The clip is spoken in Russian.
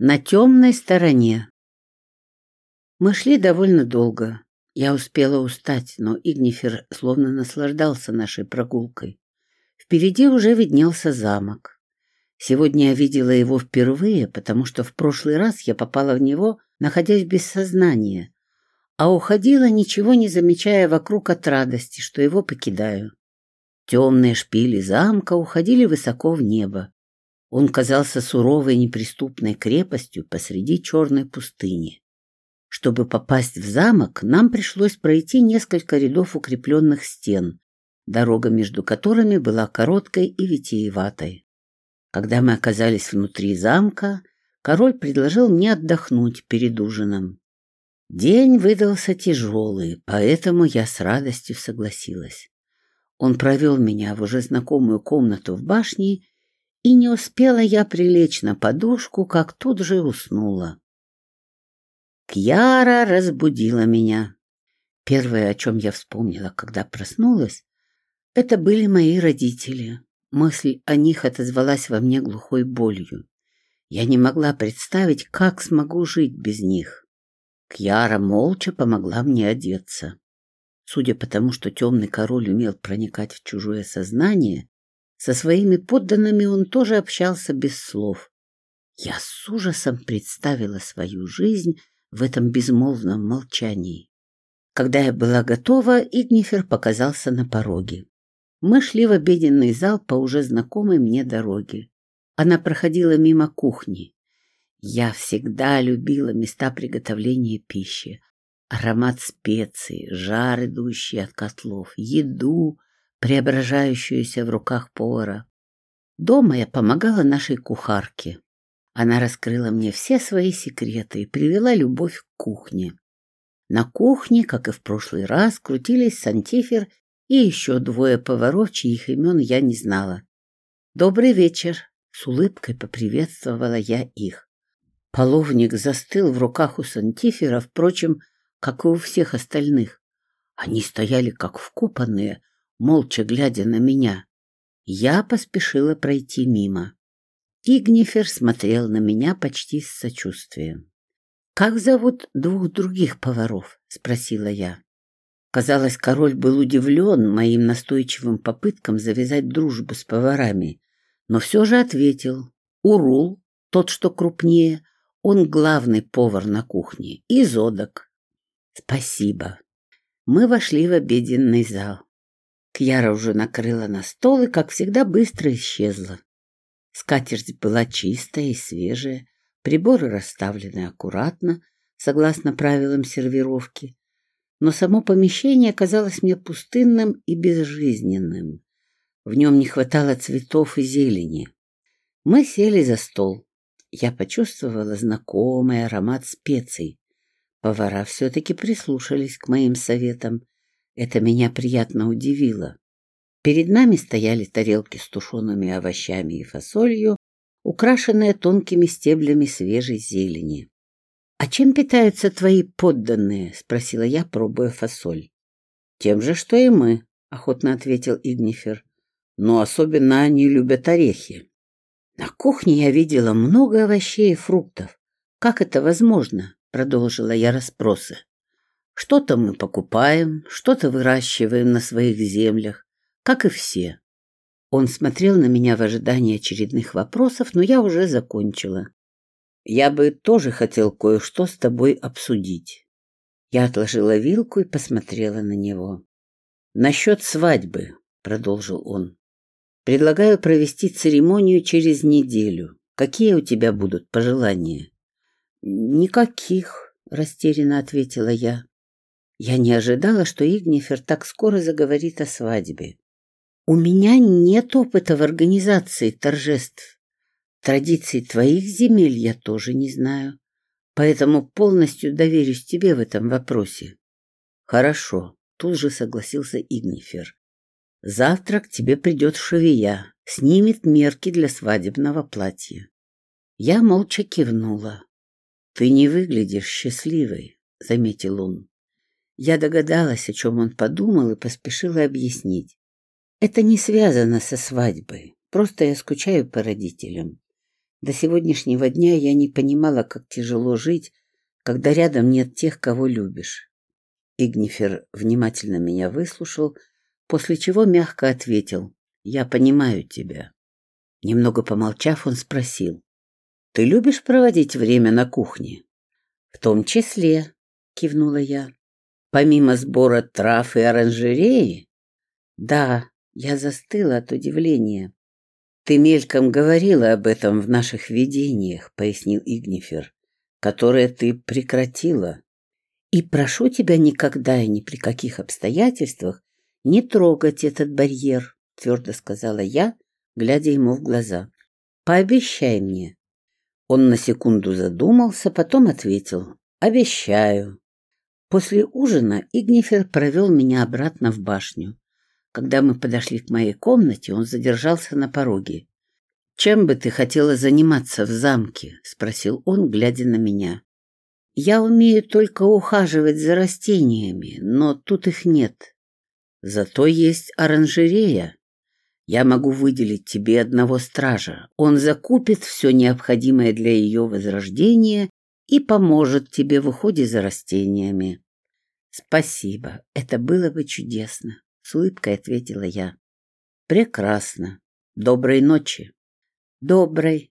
На темной стороне. Мы шли довольно долго. Я успела устать, но Игнифер словно наслаждался нашей прогулкой. Впереди уже виднелся замок. Сегодня я видела его впервые, потому что в прошлый раз я попала в него, находясь без сознания, а уходила, ничего не замечая вокруг от радости, что его покидаю. Темные шпили замка уходили высоко в небо. Он казался суровой неприступной крепостью посреди черной пустыни. Чтобы попасть в замок, нам пришлось пройти несколько рядов укрепленных стен, дорога между которыми была короткой и витиеватой. Когда мы оказались внутри замка, король предложил мне отдохнуть перед ужином. День выдался тяжелый, поэтому я с радостью согласилась. Он провел меня в уже знакомую комнату в башне и не успела я прилечь на подушку, как тут же уснула. Кьяра разбудила меня. Первое, о чем я вспомнила, когда проснулась, это были мои родители. Мысль о них отозвалась во мне глухой болью. Я не могла представить, как смогу жить без них. Кьяра молча помогла мне одеться. Судя по тому, что темный король умел проникать в чужое сознание, со своими подданными он тоже общался без слов. Я с ужасом представила свою жизнь в этом безмолвном молчании. Когда я была готова, Игнифер показался на пороге. Мы шли в обеденный зал по уже знакомой мне дороге. Она проходила мимо кухни. Я всегда любила места приготовления пищи. Аромат специй, жар, идущий от котлов, еду, преображающуюся в руках повара. Дома я помогала нашей кухарке. Она раскрыла мне все свои секреты и привела любовь к кухне. На кухне, как и в прошлый раз, крутились Сантифер и еще двое поваров, чьих имен я не знала. «Добрый вечер!» — с улыбкой поприветствовала я их. Половник застыл в руках у Сантифера, впрочем, как и у всех остальных. Они стояли как вкопанные, молча глядя на меня. Я поспешила пройти мимо. Игнифер смотрел на меня почти с сочувствием. «Как зовут двух других поваров?» — спросила я. Казалось, король был удивлен моим настойчивым попыткам завязать дружбу с поварами, но все же ответил. Урул, тот, что крупнее, он главный повар на кухне, и Зодок. Спасибо. Мы вошли в обеденный зал. Кьяра уже накрыла на стол и, как всегда, быстро исчезла. Скатерть была чистая и свежая, приборы расставлены аккуратно, согласно правилам сервировки, но само помещение казалось мне пустынным и безжизненным. В нем не хватало цветов и зелени. Мы сели за стол. Я почувствовала знакомый аромат специй. Повара все-таки прислушались к моим советам это меня приятно удивило. Перед нами стояли тарелки с тушеными овощами и фасолью, украшенные тонкими стеблями свежей зелени. — А чем питаются твои подданные? — спросила я, пробуя фасоль. — Тем же, что и мы, — охотно ответил Игнифер. — Но особенно они любят орехи. На кухне я видела много овощей и фруктов. Как это возможно? — продолжила я расспросы. Что-то мы покупаем, что-то выращиваем на своих землях, как и все. Он смотрел на меня в ожидании очередных вопросов, но я уже закончила. Я бы тоже хотел кое-что с тобой обсудить. Я отложила вилку и посмотрела на него. Насчет свадьбы, продолжил он. Предлагаю провести церемонию через неделю. Какие у тебя будут пожелания? Никаких, растерянно ответила я. Я не ожидала, что Игнифер так скоро заговорит о свадьбе. У меня нет опыта в организации торжеств. Традиций твоих земель я тоже не знаю, поэтому полностью доверюсь тебе в этом вопросе. Хорошо, тут же согласился Игнифер. Завтра к тебе придет швея, снимет мерки для свадебного платья. Я молча кивнула. Ты не выглядишь счастливой, заметил он. Я догадалась, о чем он подумал, и поспешила объяснить. Это не связано со свадьбой. Просто я скучаю по родителям. До сегодняшнего дня я не понимала, как тяжело жить, когда рядом нет тех, кого любишь. Игнифер внимательно меня выслушал, после чего мягко ответил «Я понимаю тебя». Немного помолчав, он спросил «Ты любишь проводить время на кухне?» «В том числе», — кивнула я. «Помимо сбора трав и оранжереи?» «Да», — я застыла от удивления. «Ты мельком говорила об этом в наших видениях», — пояснил Игнифер, «которые ты прекратила. И прошу тебя никогда и ни при каких обстоятельствах не трогать этот барьер», — твердо сказала я, глядя ему в глаза. «Пообещай мне». Он на секунду задумался, потом ответил «Обещаю». После ужина Игнифер провел меня обратно в башню. Когда мы подошли к моей комнате, он задержался на пороге. «Чем бы ты хотела заниматься в замке?» — спросил он, глядя на меня. «Я умею только ухаживать за растениями, но тут их нет. Зато есть оранжерея. Я могу выделить тебе одного стража. Он закупит все необходимое для ее возрождения и поможет тебе в уходе за растениями». «Спасибо, это было бы чудесно», — с улыбкой ответила я. «Прекрасно. Доброй ночи». «Доброй»,